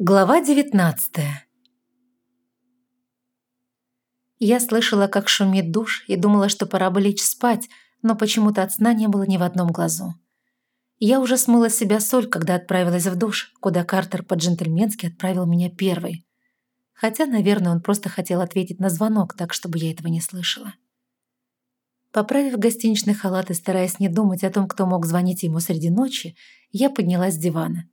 Глава девятнадцатая Я слышала, как шумит душ, и думала, что пора бы лечь спать, но почему-то от сна не было ни в одном глазу. Я уже смыла с себя соль, когда отправилась в душ, куда Картер по-джентльменски отправил меня первой. Хотя, наверное, он просто хотел ответить на звонок, так, чтобы я этого не слышала. Поправив гостиничный халат и стараясь не думать о том, кто мог звонить ему среди ночи, я поднялась с дивана.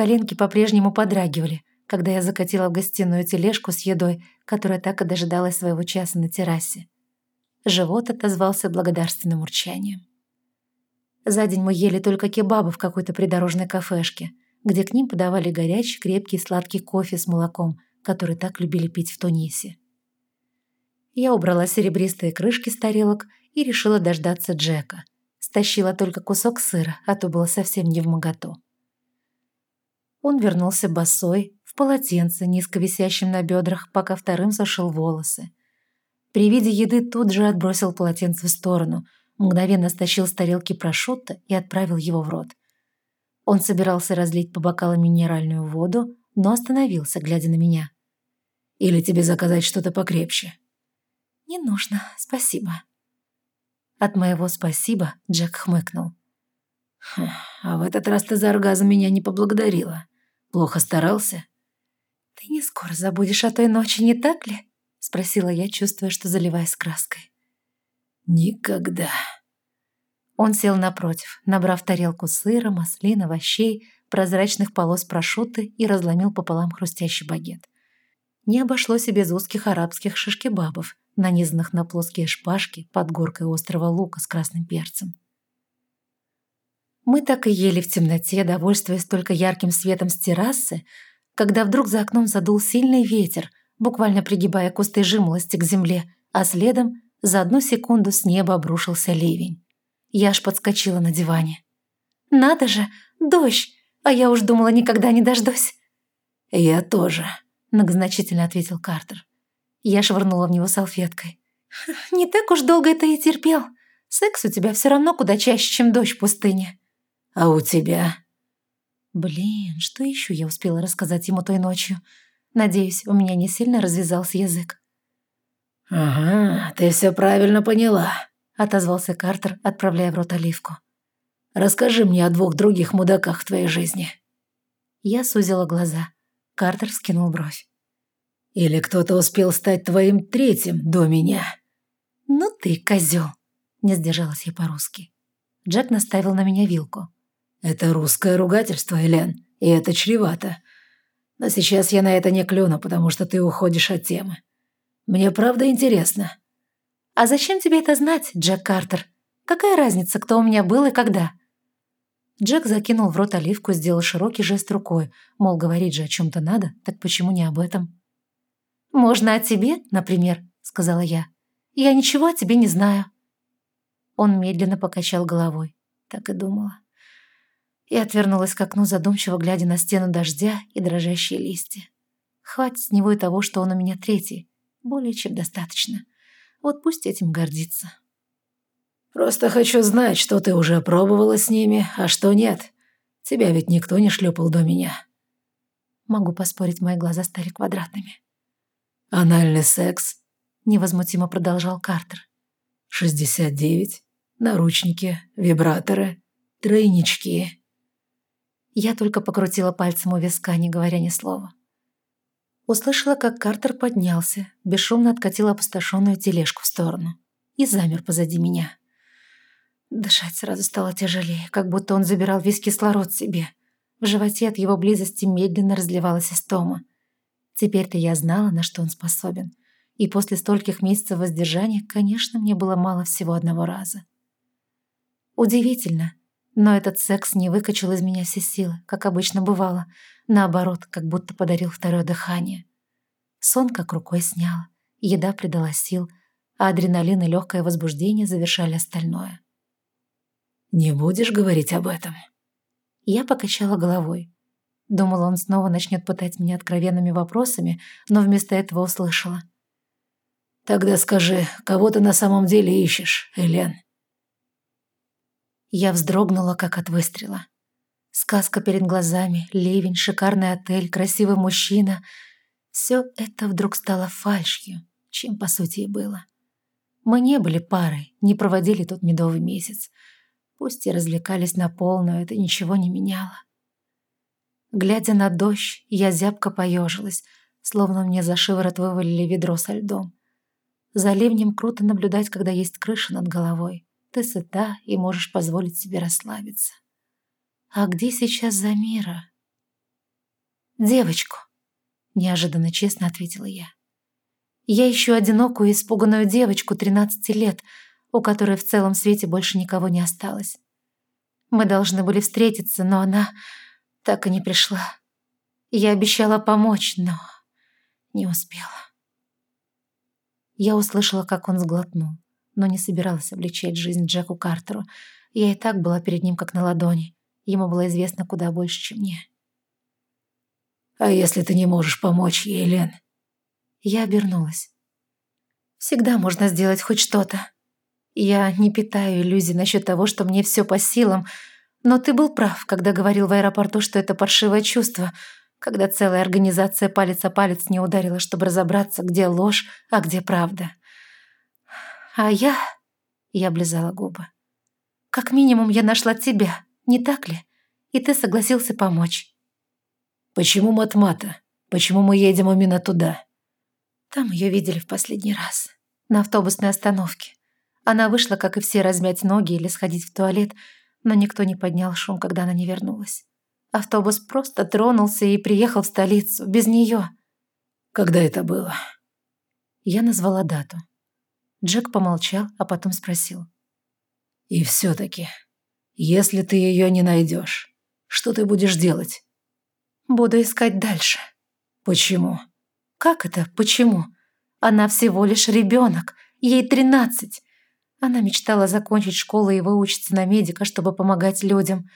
Коленки по-прежнему подрагивали, когда я закатила в гостиную тележку с едой, которая так и дожидалась своего часа на террасе. Живот отозвался благодарственным урчанием. За день мы ели только кебабы в какой-то придорожной кафешке, где к ним подавали горячий, крепкий, сладкий кофе с молоком, который так любили пить в Тунисе. Я убрала серебристые крышки с тарелок и решила дождаться Джека. Стащила только кусок сыра, а то было совсем не в моготу. Он вернулся босой, в полотенце, низко висящем на бедрах, пока вторым сошил волосы. При виде еды тут же отбросил полотенце в сторону, мгновенно стащил с тарелки прошутто и отправил его в рот. Он собирался разлить по бокалам минеральную воду, но остановился, глядя на меня. «Или тебе заказать что-то покрепче?» «Не нужно, спасибо». От моего «спасибо» Джек хмыкнул. «Хм, «А в этот раз ты за оргазм меня не поблагодарила. Плохо старался?» «Ты не скоро забудешь о той ночи, не так ли?» — спросила я, чувствуя, что заливаясь краской. «Никогда». Он сел напротив, набрав тарелку сыра, маслин, овощей, прозрачных полос прошуты и разломил пополам хрустящий багет. Не обошлось и без узких арабских шишкебабов, нанизанных на плоские шпажки под горкой острого лука с красным перцем. Мы так и ели в темноте, довольствуясь только ярким светом с террасы, когда вдруг за окном задул сильный ветер, буквально пригибая кусты жимолости к земле, а следом за одну секунду с неба обрушился ливень. Я аж подскочила на диване. «Надо же, дождь! А я уж думала, никогда не дождусь!» «Я тоже», — многозначительно ответил Картер. Я швырнула в него салфеткой. «Не так уж долго это и терпел. Секс у тебя все равно куда чаще, чем дождь в пустыне». А у тебя?» Блин, что еще я успела рассказать ему той ночью? Надеюсь, у меня не сильно развязался язык. «Ага, ты все правильно поняла», — отозвался Картер, отправляя в рот оливку. «Расскажи мне о двух других мудаках в твоей жизни». Я сузила глаза. Картер скинул бровь. «Или кто-то успел стать твоим третьим до меня?» «Ну ты, козел!» — не сдержалась я по-русски. Джек наставил на меня вилку. Это русское ругательство, Элен, и это чревато. Но сейчас я на это не клюну, потому что ты уходишь от темы. Мне правда интересно. А зачем тебе это знать, Джек Картер? Какая разница, кто у меня был и когда? Джек закинул в рот оливку сделал широкий жест рукой, мол, говорить же о чем-то надо, так почему не об этом? «Можно о тебе, например», — сказала я. «Я ничего о тебе не знаю». Он медленно покачал головой. Так и думала и отвернулась к окну, задумчиво глядя на стену дождя и дрожащие листья. Хватит с него и того, что он у меня третий. Более чем достаточно. Вот пусть этим гордится. «Просто хочу знать, что ты уже пробовала с ними, а что нет. Тебя ведь никто не шлепал до меня». Могу поспорить, мои глаза стали квадратными. «Анальный секс?» — невозмутимо продолжал Картер. «Шестьдесят девять, наручники, вибраторы, тройнички». Я только покрутила пальцем у виска, не говоря ни слова. Услышала, как Картер поднялся, бесшумно откатил опустошенную тележку в сторону и замер позади меня. Дышать сразу стало тяжелее, как будто он забирал весь кислород себе. В животе от его близости медленно разливалась истома. Теперь-то я знала, на что он способен. И после стольких месяцев воздержания, конечно, мне было мало всего одного раза. Удивительно, но этот секс не выкачал из меня все силы, как обычно бывало. Наоборот, как будто подарил второе дыхание. Сон как рукой снял, еда придала сил, а адреналин и легкое возбуждение завершали остальное. «Не будешь говорить об этом?» Я покачала головой. Думала, он снова начнет пытать меня откровенными вопросами, но вместо этого услышала. «Тогда скажи, кого ты на самом деле ищешь, Элен?» Я вздрогнула, как от выстрела. Сказка перед глазами, ливень, шикарный отель, красивый мужчина. Все это вдруг стало фальшью, чем по сути и было. Мы не были парой, не проводили тот медовый месяц. Пусть и развлекались на полную, это ничего не меняло. Глядя на дождь, я зябко поежилась, словно мне за шиворот вывалили ведро со льдом. За ливнем круто наблюдать, когда есть крыша над головой. Ты сыта и можешь позволить себе расслабиться. А где сейчас Замира? Девочку, неожиданно честно ответила я. Я ищу одинокую испуганную девочку 13 лет, у которой в целом свете больше никого не осталось. Мы должны были встретиться, но она так и не пришла. Я обещала помочь, но не успела. Я услышала, как он сглотнул, но не собиралась облегчать жизнь Джеку Картеру. Я и так была перед ним как на ладони. Ему было известно куда больше, чем мне. «А если ты не можешь помочь ей, Лен?» Я обернулась. «Всегда можно сделать хоть что-то. Я не питаю иллюзий насчет того, что мне все по силам, но ты был прав, когда говорил в аэропорту, что это паршивое чувство, когда целая организация палец о палец не ударила, чтобы разобраться, где ложь, а где правда. А я... Я облизала губы. Как минимум я нашла тебя, не так ли? И ты согласился помочь. Почему Матмата? Почему мы едем именно туда? Там ее видели в последний раз. На автобусной остановке. Она вышла, как и все, размять ноги или сходить в туалет, но никто не поднял шум, когда она не вернулась. Автобус просто тронулся и приехал в столицу, без нее. Когда это было? Я назвала дату. Джек помолчал, а потом спросил. И все-таки, если ты ее не найдешь, что ты будешь делать? Буду искать дальше. Почему? Как это «почему»? Она всего лишь ребенок, ей тринадцать. Она мечтала закончить школу и выучиться на медика, чтобы помогать людям.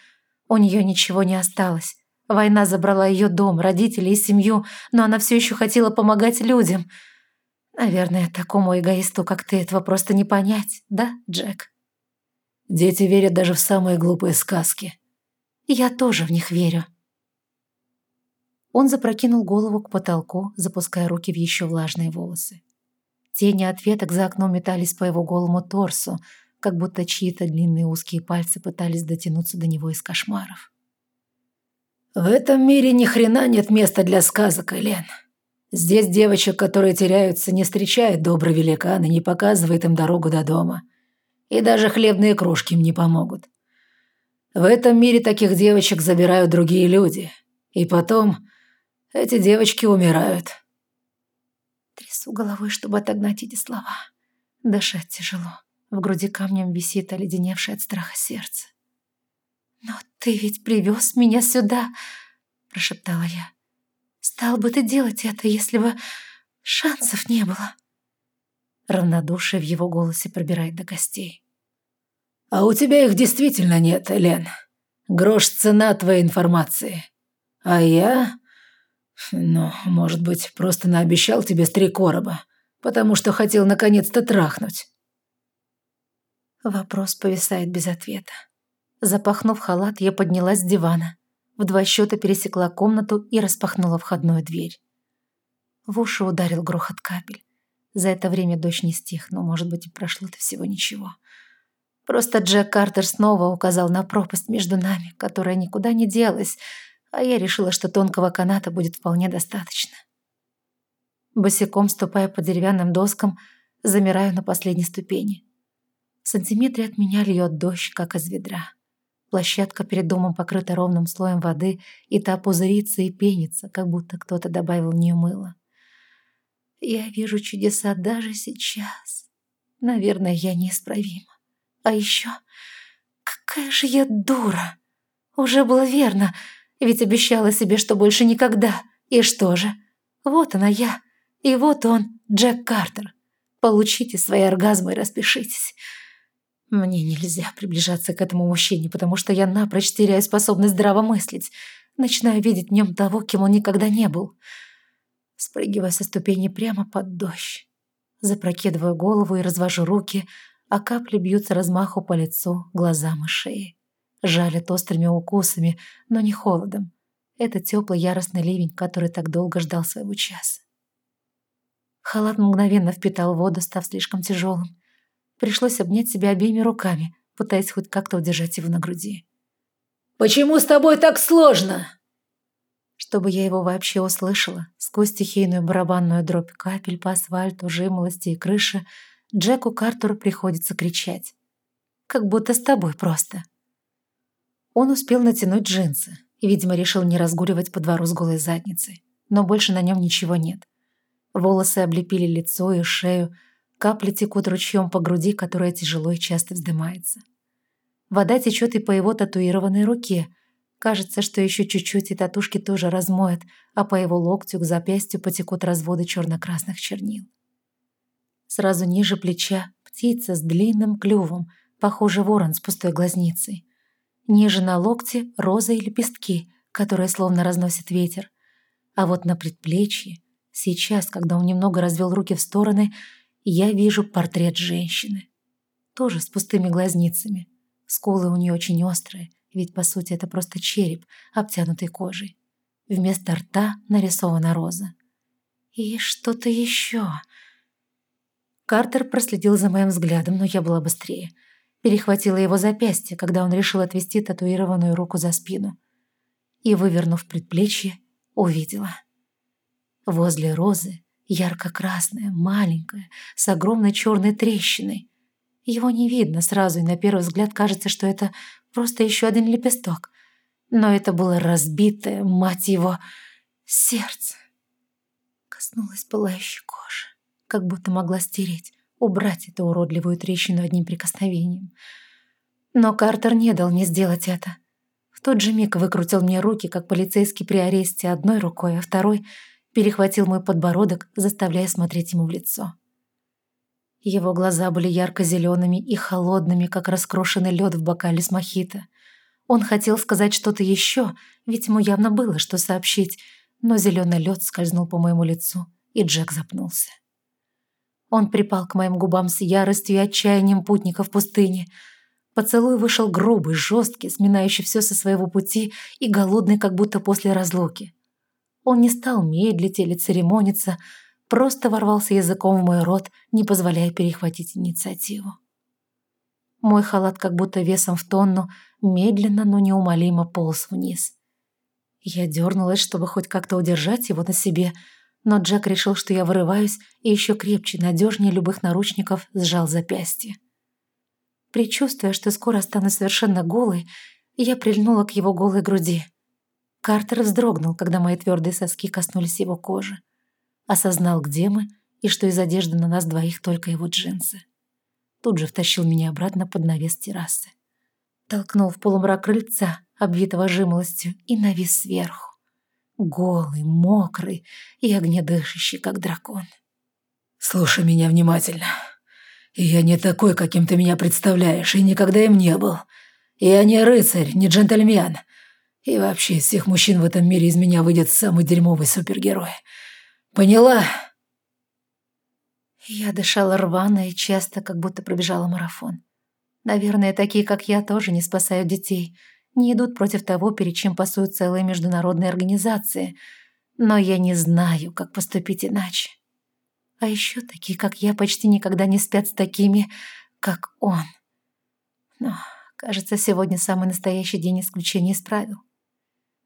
У нее ничего не осталось. Война забрала ее дом, родителей и семью, но она все еще хотела помогать людям. Наверное, такому эгоисту, как ты, этого просто не понять, да, Джек? Дети верят даже в самые глупые сказки. Я тоже в них верю. Он запрокинул голову к потолку, запуская руки в еще влажные волосы. Тени от веток за окном метались по его голому торсу, как будто чьи-то длинные узкие пальцы пытались дотянуться до него из кошмаров. «В этом мире ни хрена нет места для сказок, Элен. Здесь девочек, которые теряются, не встречает добрый великан и не показывает им дорогу до дома. И даже хлебные кружки им не помогут. В этом мире таких девочек забирают другие люди. И потом эти девочки умирают». Трясу головой, чтобы отогнать эти слова. Дышать тяжело. В груди камнем висит оледеневшее от страха сердце. «Но ты ведь привез меня сюда», – прошептала я. «Стал бы ты делать это, если бы шансов не было». Равнодушие в его голосе пробирает до гостей. «А у тебя их действительно нет, Элен. Грош цена твоей информации. А я ну, может быть, просто наобещал тебе с три короба, потому что хотел наконец-то трахнуть. Вопрос повисает без ответа. Запахнув халат, я поднялась с дивана. В два счета пересекла комнату и распахнула входную дверь. В уши ударил грохот капель. За это время дождь не стих, но, может быть, и прошло-то всего ничего. Просто Джек Картер снова указал на пропасть между нами, которая никуда не делась, а я решила, что тонкого каната будет вполне достаточно. Босиком, ступая по деревянным доскам, замираю на последней ступени. В сантиметре от меня льет дождь, как из ведра. Площадка перед домом покрыта ровным слоем воды, и та пузырится и пенится, как будто кто-то добавил в нее мыло. Я вижу чудеса даже сейчас. Наверное, я неисправима. А еще, какая же я дура! Уже было верно — ведь обещала себе, что больше никогда. И что же? Вот она я. И вот он, Джек Картер. Получите свои оргазмы и распишитесь. Мне нельзя приближаться к этому мужчине, потому что я напрочь теряю способность здраво мыслить. Начинаю видеть в нем того, кем он никогда не был. Спрыгивая со ступени прямо под дождь. Запрокидываю голову и развожу руки, а капли бьются размаху по лицу, глазам и шее. Жалит острыми укусами, но не холодом. Это теплый яростный ливень, который так долго ждал своего часа. Халат мгновенно впитал воду, став слишком тяжелым. Пришлось обнять себя обеими руками, пытаясь хоть как-то удержать его на груди. «Почему с тобой так сложно?» Чтобы я его вообще услышала, сквозь стихийную барабанную дробь капель по асфальту, жимолости и крыше, Джеку Картеру приходится кричать. Как будто с тобой просто. Он успел натянуть джинсы и, видимо, решил не разгуливать по двору с голой задницей. Но больше на нем ничего нет. Волосы облепили лицо и шею, капли текут ручьем по груди, которая тяжело и часто вздымается. Вода течет и по его татуированной руке. Кажется, что еще чуть-чуть и татушки тоже размоет, а по его локтю к запястью потекут разводы черно-красных чернил. Сразу ниже плеча птица с длинным клювом, похоже ворон с пустой глазницей. Ниже на локте розы и лепестки, которые словно разносит ветер. А вот на предплечье, сейчас, когда он немного развел руки в стороны, я вижу портрет женщины. Тоже с пустыми глазницами. Скулы у нее очень острые, ведь по сути это просто череп, обтянутый кожей. Вместо рта нарисована роза. И что-то еще. Картер проследил за моим взглядом, но я была быстрее. Перехватила его запястье, когда он решил отвести татуированную руку за спину. И, вывернув предплечье, увидела. Возле розы ярко-красная, маленькая, с огромной черной трещиной. Его не видно сразу, и на первый взгляд кажется, что это просто еще один лепесток. Но это было разбитое, мать его, сердце. Коснулась пылающей кожи как будто могла стереть, убрать эту уродливую трещину одним прикосновением. Но Картер не дал мне сделать это. В тот же миг выкрутил мне руки, как полицейский при аресте одной рукой, а второй перехватил мой подбородок, заставляя смотреть ему в лицо. Его глаза были ярко-зелеными и холодными, как раскрошенный лед в бокале с мохито. Он хотел сказать что-то еще, ведь ему явно было что сообщить, но зеленый лед скользнул по моему лицу, и Джек запнулся. Он припал к моим губам с яростью и отчаянием путника в пустыне. Поцелуй вышел грубый, жесткий, сминающий все со своего пути и голодный, как будто после разлуки. Он не стал медлить или церемониться, просто ворвался языком в мой рот, не позволяя перехватить инициативу. Мой халат, как будто весом в тонну, медленно, но неумолимо полз вниз. Я дернулась, чтобы хоть как-то удержать его на себе, но Джек решил, что я вырываюсь, и еще крепче, надежнее любых наручников сжал запястье. Причувствуя, что скоро стану совершенно голой, я прильнула к его голой груди. Картер вздрогнул, когда мои твердые соски коснулись его кожи. Осознал, где мы, и что из одежды на нас двоих только его джинсы. Тут же втащил меня обратно под навес террасы. Толкнул в полумрак крыльца, обвитого жимолостью, и навис сверху голый, мокрый и огнедышащий, как дракон. «Слушай меня внимательно. Я не такой, каким ты меня представляешь, и никогда им не был. Я не рыцарь, не джентльмен. И вообще из всех мужчин в этом мире из меня выйдет самый дерьмовый супергерой. Поняла?» Я дышала рвано и часто, как будто пробежала марафон. Наверное, такие, как я, тоже не спасают детей — не идут против того, перед чем пасуют целые международные организации. Но я не знаю, как поступить иначе. А еще такие, как я, почти никогда не спят с такими, как он. Но, кажется, сегодня самый настоящий день исключения исправил.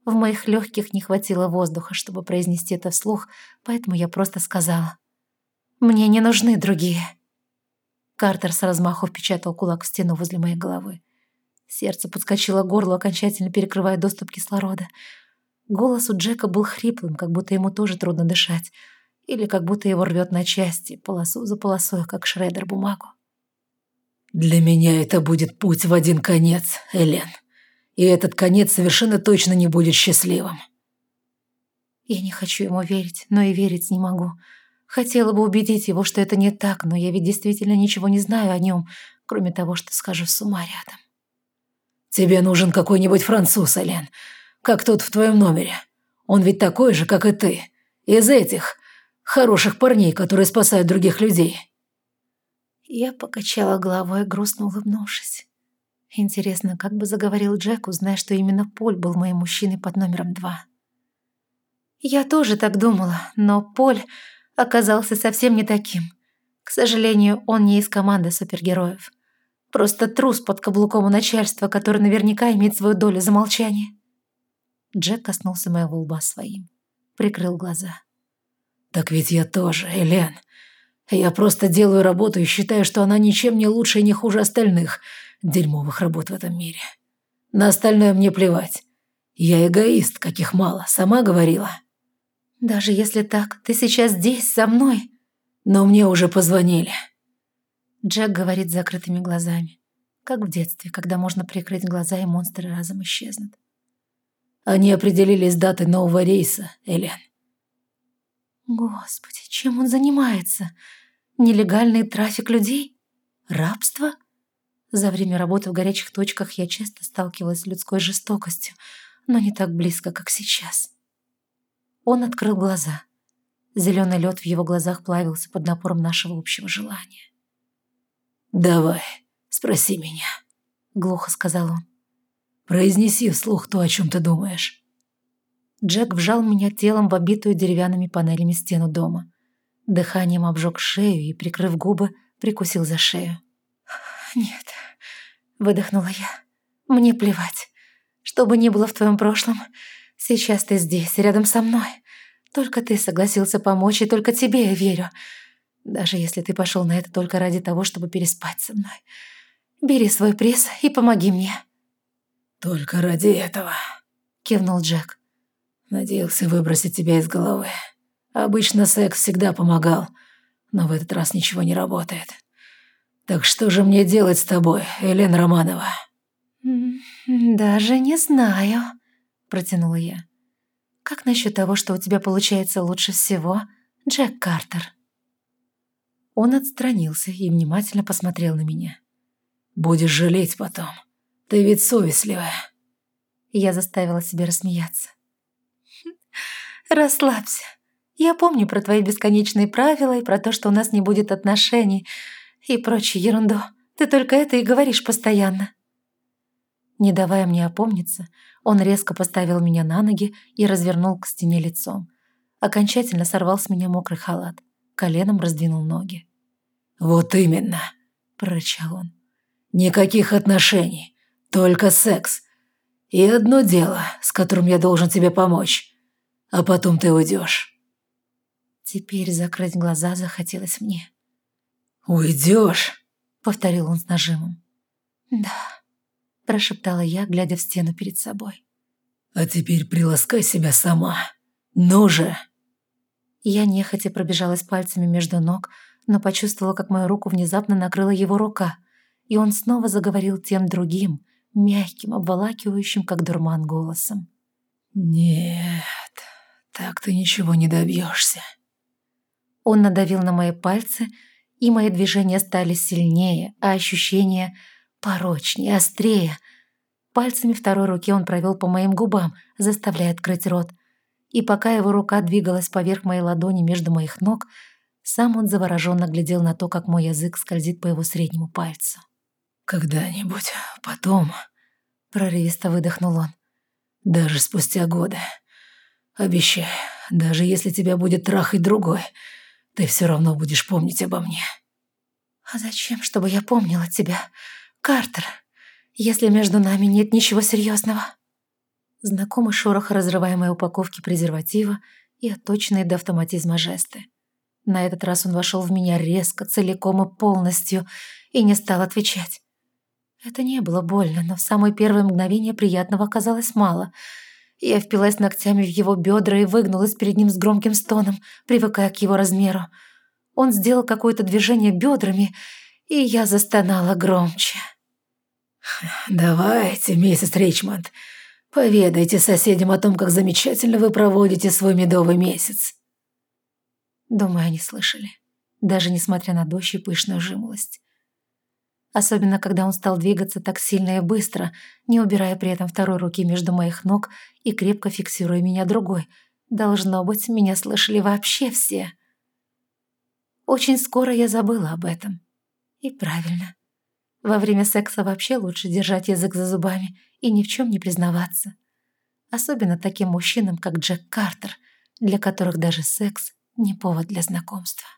В моих легких не хватило воздуха, чтобы произнести это вслух, поэтому я просто сказала. «Мне не нужны другие». Картер с размаху впечатал кулак в стену возле моей головы. Сердце подскочило к горлу, окончательно перекрывая доступ кислорода. Голос у Джека был хриплым, как будто ему тоже трудно дышать. Или как будто его рвет на части, полосу за полосой, как шредер бумагу. «Для меня это будет путь в один конец, Элен. И этот конец совершенно точно не будет счастливым». Я не хочу ему верить, но и верить не могу. Хотела бы убедить его, что это не так, но я ведь действительно ничего не знаю о нем, кроме того, что скажу с ума рядом. «Тебе нужен какой-нибудь француз, Элен, как тот в твоем номере. Он ведь такой же, как и ты. Из этих хороших парней, которые спасают других людей». Я покачала головой, грустно улыбнувшись. Интересно, как бы заговорил Джек, зная, что именно Поль был моим мужчиной под номером два. Я тоже так думала, но Поль оказался совсем не таким. К сожалению, он не из команды супергероев. Просто трус под каблуком у начальства, который наверняка имеет свою долю за молчание. Джек коснулся моего лба своим. Прикрыл глаза. «Так ведь я тоже, Элен. Я просто делаю работу и считаю, что она ничем не лучше и не хуже остальных дерьмовых работ в этом мире. На остальное мне плевать. Я эгоист, каких мало, сама говорила». «Даже если так, ты сейчас здесь, со мной?» «Но мне уже позвонили». Джек говорит с закрытыми глазами. Как в детстве, когда можно прикрыть глаза, и монстры разом исчезнут. Они определились датой нового рейса, Элен. Господи, чем он занимается? Нелегальный трафик людей? Рабство? За время работы в горячих точках я часто сталкивалась с людской жестокостью, но не так близко, как сейчас. Он открыл глаза. Зеленый лед в его глазах плавился под напором нашего общего желания. «Давай, спроси меня», — глухо сказал он. Произнеси вслух то, о чем ты думаешь». Джек вжал меня телом в обитую деревянными панелями стену дома. Дыханием обжег шею и, прикрыв губы, прикусил за шею. «Нет», — выдохнула я, — «мне плевать. Что бы ни было в твоем прошлом, сейчас ты здесь, рядом со мной. Только ты согласился помочь, и только тебе я верю. Даже если ты пошел на это только ради того, чтобы переспать со мной. Бери свой приз и помоги мне». «Только ради этого», — кивнул Джек. «Надеялся выбросить тебя из головы. Обычно секс всегда помогал, но в этот раз ничего не работает. Так что же мне делать с тобой, Елена Романова?» «Даже не знаю», — протянула я. «Как насчет того, что у тебя получается лучше всего, Джек Картер?» Он отстранился и внимательно посмотрел на меня. «Будешь жалеть потом. Ты ведь совестливая». Я заставила себя рассмеяться. «Расслабься. Я помню про твои бесконечные правила и про то, что у нас не будет отношений и прочую ерунду. Ты только это и говоришь постоянно». Не давая мне опомниться, он резко поставил меня на ноги и развернул к стене лицом. Окончательно сорвал с меня мокрый халат, коленом раздвинул ноги. «Вот именно», — прорычал он. «Никаких отношений. Только секс. И одно дело, с которым я должен тебе помочь. А потом ты уйдешь. Теперь закрыть глаза захотелось мне. «Уйдешь?» — повторил он с нажимом. «Да», — прошептала я, глядя в стену перед собой. «А теперь приласкай себя сама. Ну же!» Я нехотя пробежалась пальцами между ног, но почувствовала, как мою руку внезапно накрыла его рука, и он снова заговорил тем другим, мягким, обволакивающим, как дурман голосом. «Нет, так ты ничего не добьешься». Он надавил на мои пальцы, и мои движения стали сильнее, а ощущения порочнее, острее. Пальцами второй руки он провел по моим губам, заставляя открыть рот. И пока его рука двигалась поверх моей ладони между моих ног, сам он завороженно глядел на то, как мой язык скользит по его среднему пальцу. «Когда-нибудь потом», — прорывисто выдохнул он, — «даже спустя годы. Обещай, даже если тебя будет трахать другой, ты все равно будешь помнить обо мне». «А зачем, чтобы я помнила тебя, Картер, если между нами нет ничего серьезного?» Знакомый шорох разрываемой упаковки презерватива и отточенные до автоматизма жесты. На этот раз он вошел в меня резко, целиком и полностью, и не стал отвечать. Это не было больно, но в самое первое мгновение приятного оказалось мало. Я впилась ногтями в его бедра и выгнулась перед ним с громким стоном, привыкая к его размеру. Он сделал какое-то движение бедрами, и я застонала громче. «Давайте, миссис Ричмонд, поведайте соседям о том, как замечательно вы проводите свой медовый месяц». Думаю, они слышали, даже несмотря на дождь и пышную жимолость особенно когда он стал двигаться так сильно и быстро, не убирая при этом второй руки между моих ног и крепко фиксируя меня другой. Должно быть, меня слышали вообще все. Очень скоро я забыла об этом. И правильно. Во время секса вообще лучше держать язык за зубами и ни в чем не признаваться. Особенно таким мужчинам, как Джек Картер, для которых даже секс не повод для знакомства.